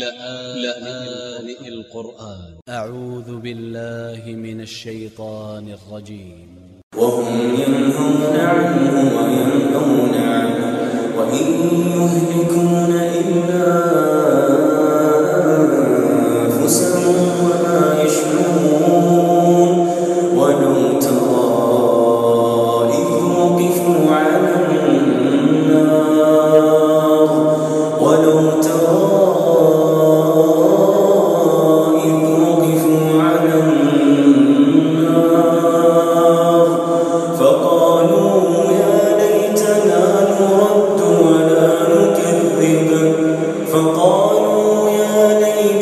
لآن القرآن. أ ع و ذ ب ا ل ل ه من ا ل ش ي ط ا ن ا ل ج ي م و ه م ن عنه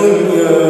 Aleluia.